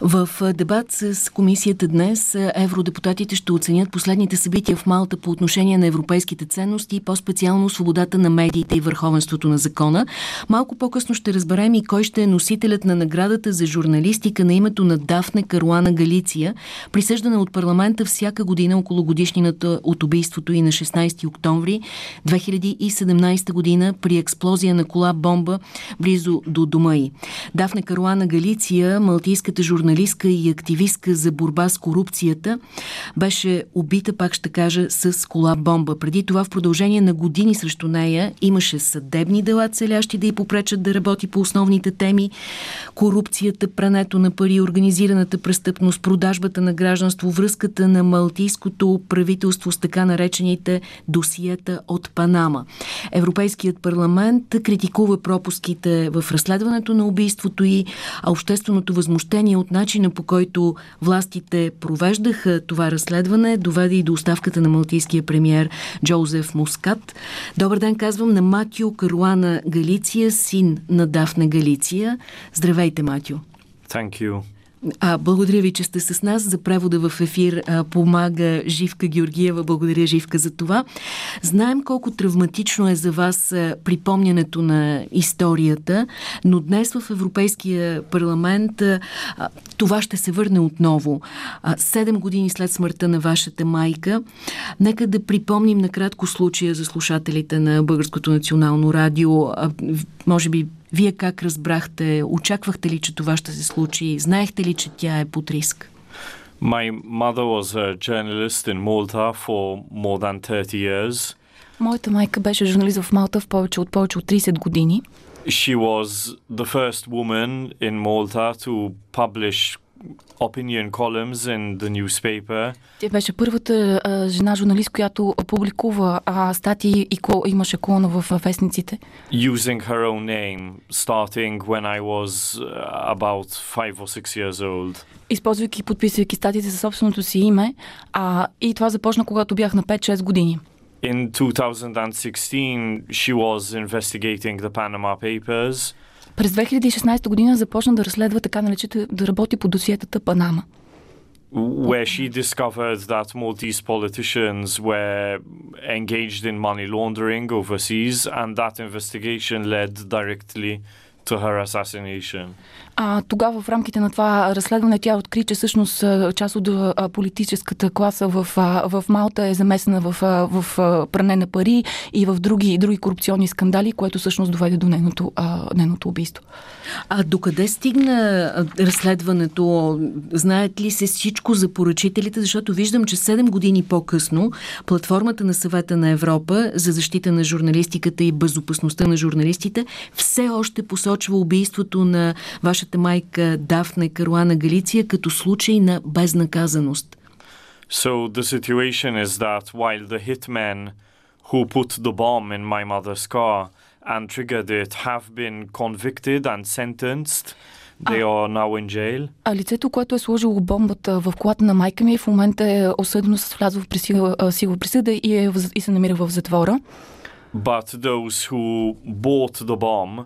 В дебат с комисията днес евродепутатите ще оценят последните събития в Малта по отношение на европейските ценности и по-специално свободата на медиите и върховенството на закона. Малко по-късно ще разберем и кой ще е носителят на наградата за журналистика на името на Дафне Каруана Галиция, присъждана от парламента всяка година около годишнината от убийството и на 16 октомври 2017 година при експлозия на кола бомба близо до дома й. Дафне Каруана Галиция, малтийската журналистка и активистка за борба с корупцията, беше убита, пак ще кажа, с кола бомба. Преди това в продължение на години срещу нея имаше съдебни дела, целящи да й попречат да работи по основните теми. Корупцията, прането на пари, организираната престъпност, продажбата на гражданство, връзката на малтийското правителство с така наречените досиета от Панама. Европейският парламент критикува пропуските в разследването на убийството и а общественото възмущение от начина по който властите провеждаха това разследване доведе и до оставката на малтийския премьер Джозеф Мускат. Добър ден казвам на Матио Каруана Галиция, син на Дафна Галиция. Здравейте, Матио. Thank you. А, благодаря ви, че сте с нас. За превода в ефир а, помага Живка Георгиева. Благодаря, Живка, за това. Знаем колко травматично е за вас а, припомнянето на историята, но днес в Европейския парламент а, това ще се върне отново. Седем години след смъртта на вашата майка. Нека да припомним накратко случая за слушателите на Българското национално радио. А, може би вие как разбрахте? Очаквахте ли, че това ще се случи? Знаехте ли, че тя е под риск? My mother was a journalist in Malta for more than 30 years. Моята майка беше журналист в Малта в повече от повече от 30 години. She was the first woman in Malta to publish opinion columns in the newspaper. Тя беше първата а, жена журналист, която публикува а, статии и кол, имаше колона в а, вестниците. Using her own name, starting when I was about five or six years old. Използвайки и подписвайки статиите със собственото си име. А, и това започна, когато бях на 5-6 години. In 2016, she was investigating the Panama Papers. През 2016 година започна да разследва така наречете да работи по досиетата Панама. where she discovered that Maltese politicians were engaged in money laundering overseas, and that investigation led directly to her assassination. А, тогава в рамките на това разследване тя откри, че всъщност част от политическата класа в, в Малта е замесена в, в пране на пари и в други, други корупционни скандали, което всъщност доведе до нейното, нейното убийство. А докъде стигна разследването? Знаят ли се всичко за поръчителите? Защото виждам, че 7 години по-късно платформата на съвета на Европа за защита на журналистиката и безопасността на журналистите все още посочва убийството на вашата майка Дафна Каруана Галиция като случай на безнаказаност. So the situation is that while the hitmen who put the bomb in my mother's car and triggered it have been convicted and sentenced, they are now in jail. А лицето, което е сложило бомбата в колата на майка ми, в момента е осъдено с влязло в присила, а, сила присъда и, е, и се намира в затвора. But those who bought the bomb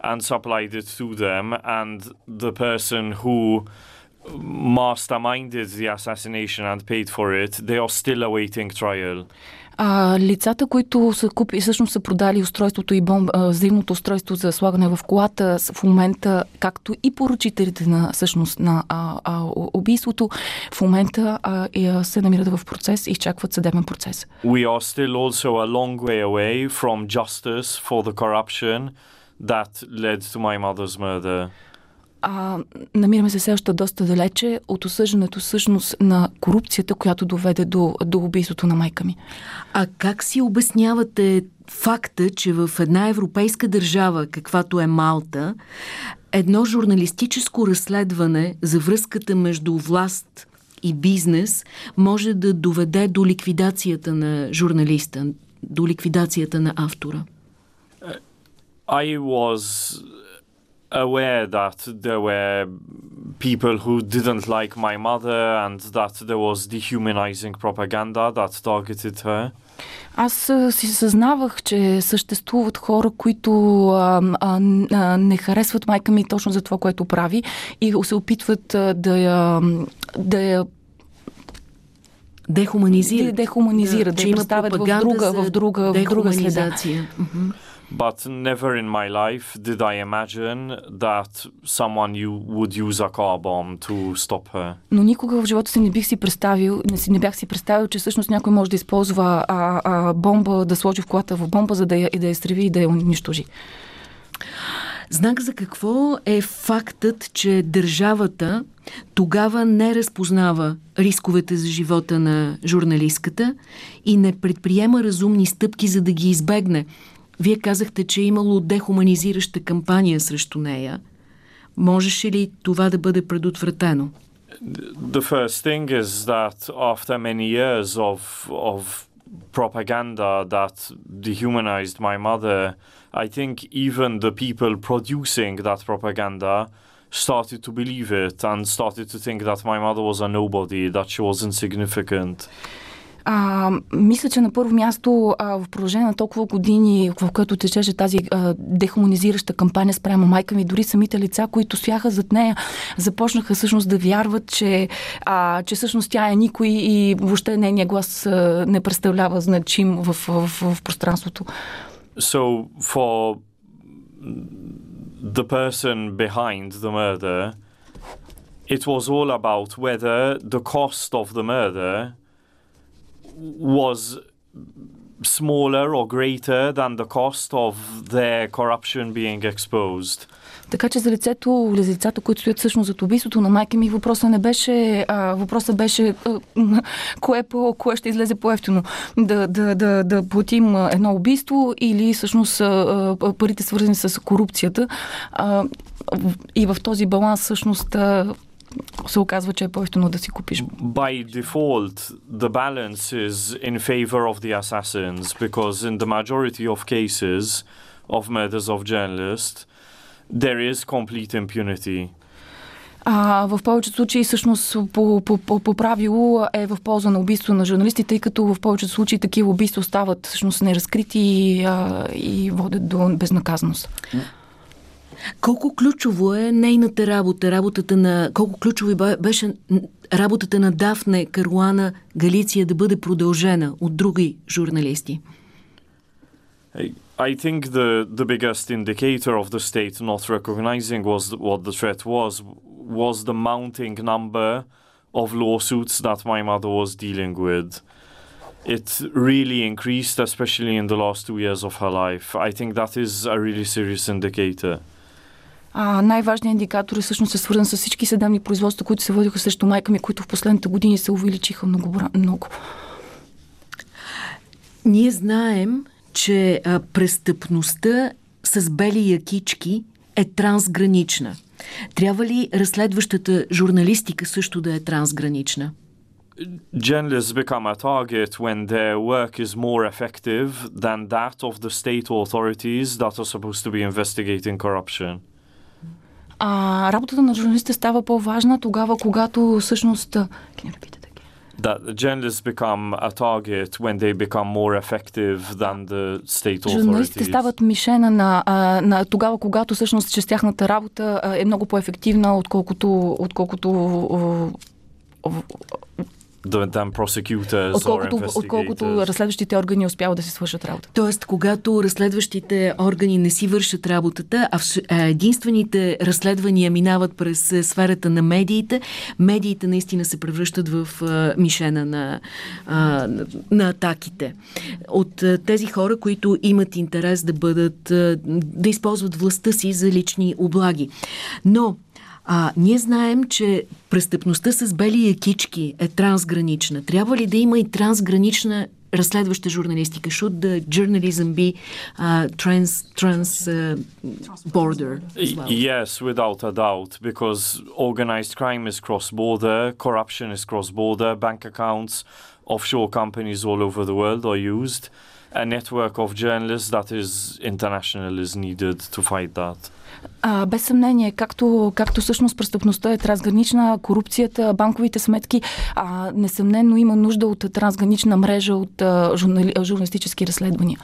and supplied it to them, and the person who masterminded the assassination and paid for it, they are still awaiting trial. А, лицата, които са купи, всъщност са продали устройството и бомб, а, взаимното устройство за слагане в колата в момента, както и поръчителите на, всъщност, на а, а, убийството, в момента а, и, се намират в процес и изчакват съдебен процес. We are still also a long way away from justice for the corruption that led to my mother's murder. А, намираме се все още доста далече от осъждането всъщност на корупцията, която доведе до, до убийството на майка ми. А как си обяснявате факта, че в една европейска държава, каквато е Малта, едно журналистическо разследване за връзката между власт и бизнес може да доведе до ликвидацията на журналиста, до ликвидацията на автора? I was aware that there were people who didn't like my mother and that there was dehumanizing propaganda that targeted her. Аз си съзнавах, че съществуват хора, които а, а, а, не харесват майка ми точно за това, което прави и се опитват а, да я, да я Дехуманизират. Дехуманизират, да, да, да представят в друга, в друга, в друга следа. But never in my life did I imagine that someone you would use a car bomb to stop her. Но никога в живота си не бих си представил, не, си, не бях си представил, че всъщност някой може да използва а, а, бомба, да сложи в колата в бомба, за да я, и да я стреви и да я унищожи. Знак за какво е фактът, че държавата тогава не разпознава рисковете за живота на журналистката и не предприема разумни стъпки, за да ги избегне. Вие казахте, че е имало дехуманизираща кампания срещу нея. Можеше ли това да бъде предотвратено? The first thing is that after many years of, of propaganda that dehumanized my mother, I think even the people producing that propaganda started to believe it and started to think that my mother was a nobody, that she was insignificant. А, мисля, че на първо място а, в продължение на толкова години, в което течеше тази а, дехуманизираща кампания спрямо майка ми, дори самите лица, които стояха зад нея, започнаха всъщност да вярват, че, а, че всъщност тя е никой и въобще нейният глас а, не представлява значим в, в, в, в пространството. So for the person behind the murder, it was all about whether the cost of the murder was smaller or greater than the cost of their corruption being exposed. Така че за лицето, за лицата, които стоят всъщност за убийството на майка ми, въпросът не беше, а, въпросът беше а, кое, по, кое ще излезе по-ефтино. Да, да, да, да платим едно убийство или всъщност а, парите свързани с корупцията. А, и в този баланс всъщност а, се оказва, че е по-ефтино да си купиш. By default, the balance is in favor of the assassins because in the majority of cases of murders of journalists, there is complete impunity. А, в повечето случаи, всъщност, по, по, по, по правило е в полза на убийство на журналисти, тъй като в повечето случаи такива убийства остават всъщност неразкрити и, а, и водят до безнаказаност. Колко ключово е нейната работа, работата на... Колко ключово беше работата на Дафне Каруана Галиция да бъде продължена от други журналисти? I think the, the biggest indicator of the state not recognizing was what the threat was, was the mounting number of lawsuits that my mother was dealing with. It really increased, especially in the last two years of her life. I think that is a really serious indicator. А, най-важният индикатор е всъщност е свързан с всички съдебни производства, които се водиха срещу майка ми, които в последните години се увеличиха много. много. Ние знаем, че а, престъпността с бели якички е трансгранична. Трябва ли разследващата журналистика също да е трансгранична? journalists become a target when their work is more effective than that of the state authorities that are supposed to be investigating corruption. А, работата на журналистите става по-важна тогава, когато всъщност... that journalists become a target when they become more effective than the state authorities. Журналистите стават мишена на, на тогава, когато всъщност че тяхната работа е много по-ефективна, отколкото, отколкото than prosecutors отколкото, отколкото разследващите органи успяват да си свършат работа. Тоест, когато разследващите органи не си вършат работата, а единствените разследвания минават през сферата на медиите, медиите наистина се превръщат в мишена на, на атаките. От тези хора, които имат интерес да бъдат, да използват властта си за лични облаги. Но а, ние знаем, че престъпността с бели якички е трансгранична. Трябва ли да има и трансгранична разследваща журналистика? Should the journalism be uh, trans, trans uh, border well? Yes, without a doubt, because organized crime is cross-border, corruption is cross-border, bank accounts, offshore companies all over the world are used. A network of journalists that is international is needed to fight that. А, без съмнение, както, както всъщност престъпността е трансгранична, корупцията, банковите сметки, а, несъмнено има нужда от трансгранична мрежа от а, журнали, журналистически разследвания.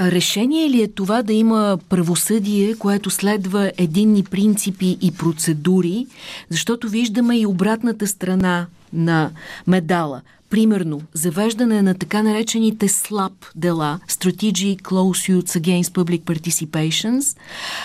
Решение ли е това да има правосъдие, което следва единни принципи и процедури, защото виждаме и обратната страна на медала. Примерно, завеждане на така наречените слаб дела, Strategic Close Against Public Participations,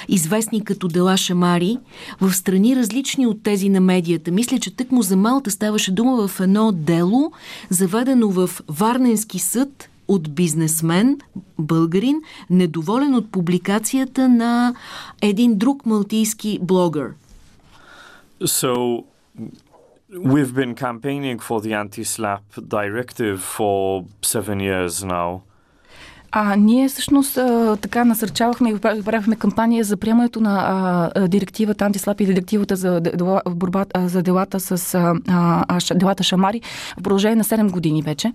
известни като дела Шамари, в страни различни от тези на медията. Мисля, че тъкмо за Малта ставаше дума в едно дело, заведено в Варненски съд от бизнесмен, българин, недоволен от публикацията на един друг малтийски блогър. So, we've been campaigning for the anti-slap directive for seven years now. А ние всъщност а, така насърчавахме и правихме кампания за приемането на а, директивата антислап и директивата за, дела, а, за делата с а, а, делата Шамари в продължение на 7 години вече.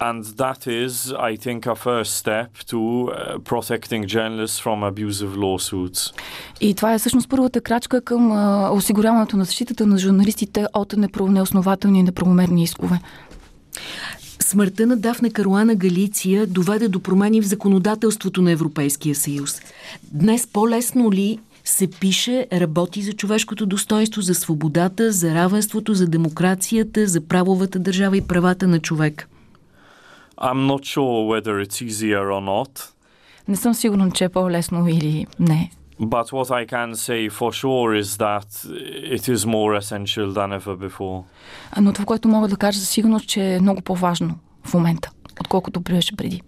And that is, I think, a first step to uh, protecting journalists from abusive lawsuits. И това е всъщност първата крачка към осигуряването на защитата на журналистите от неоснователни и неправомерни искове. Смъртта на Дафна Каруана Галиция доведе до промени в законодателството на Европейския съюз. Днес по-лесно ли се пише, работи за човешкото достоинство, за свободата, за равенството, за демокрацията, за правовата държава и правата на човек? I'm not sure whether it's easier or not. Не съм сигурен, че е по-лесно или не. But what I can say for sure is that it is more essential than ever before. Но това, което мога да кажа за сигурност, че е много по-важно в момента, отколкото беше преди.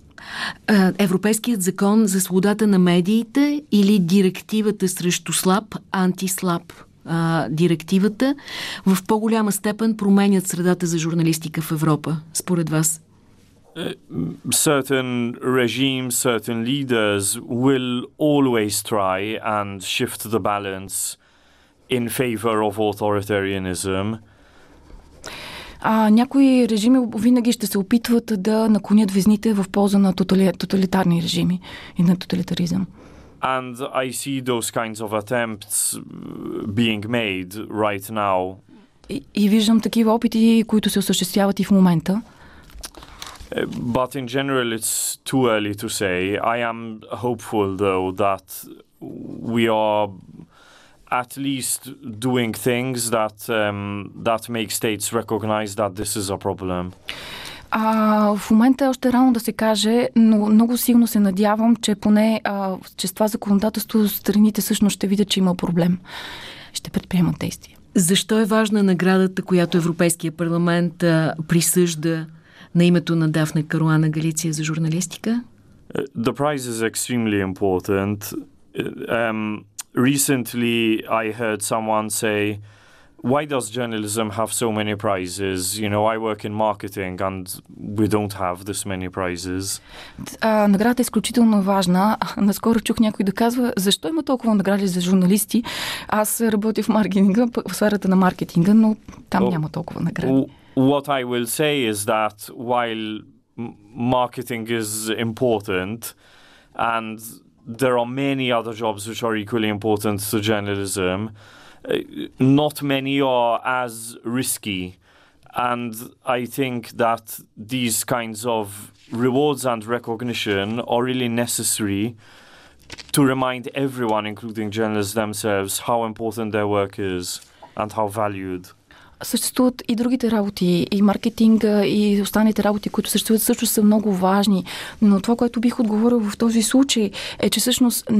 Европейският закон за свободата на медиите или директивата срещу слаб, антислаб директивата в по-голяма степен променят средата за журналистика в Европа, според вас? Certain regimes, certain leaders will always try and shift the balance in favor of authoritarianism. А някои режими винаги ще се опитват да наклонят везните в полза на тотали... тоталитарни режими и на тоталитаризъм. And I see those kinds of attempts being made right now. И, и виждам такива опити, които се осъществяват и в момента. But in general, it's too early to say. I am hopeful, though, that we are at least doing things that um, that make states recognize that this is a problem. А, в момента е още рано да се каже, но много силно се надявам, че поне а, че с това законодателство страните всъщност ще видят, че има проблем. Ще предприемат действия. Защо е важна наградата, която Европейския парламент а, присъжда на името на Дафна Каруана Галиция за журналистика? The prize is extremely important. Um, recently I heard someone say, why does journalism have so many prizes? You know, I work in marketing and we don't have this many prizes. А, наградата е изключително важна. Наскоро чух някой да казва, защо има толкова награди за журналисти? Аз работя в маркетинга, в сферата на маркетинга, но там oh, няма толкова награди. What I will say is that while marketing is important and there are many other jobs which are equally important to journalism, uh, not many are as risky. And I think that these kinds of rewards and recognition are really necessary to remind everyone, including journalists themselves, how important their work is and how valued. Съществуват и другите работи, и маркетинга, и останалите работи, които съществуват, също са много важни. Но това, което бих отговорил в този случай, е, че всъщност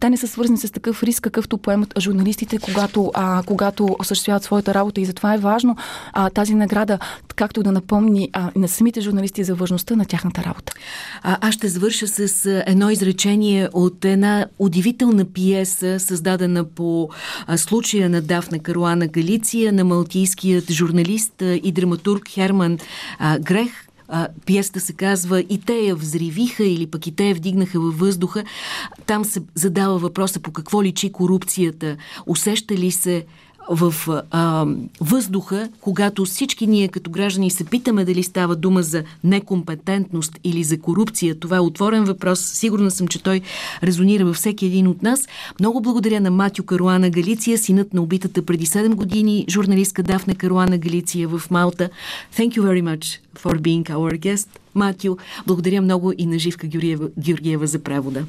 те не са свързани с такъв риск, какъвто поемат журналистите, когато, а, когато осъществяват своята работа. И затова е важно а, тази награда, както да напомни а, на самите журналисти за важността на тяхната работа. А, аз ще завърша с едно изречение от една удивителна пиеса, създадена по а, случая на Дафна Каруана Галиция на Малтийски английският журналист и драматург Херман а, Грех. А, пиеста се казва «И те я взривиха» или пък «И те я вдигнаха във въздуха». Там се задава въпроса по какво личи корупцията. Усеща ли се в а, въздуха, когато всички ние като граждани се питаме дали става дума за некомпетентност или за корупция. Това е отворен въпрос. Сигурна съм, че той резонира във всеки един от нас. Много благодаря на Матю Каруана Галиция, синът на убитата преди 7 години, журналистка Дафне Каруана Галиция в Малта. Thank you very much for being our guest, Матю. Благодаря много и на Живка Георгиева, Георгиева за превода.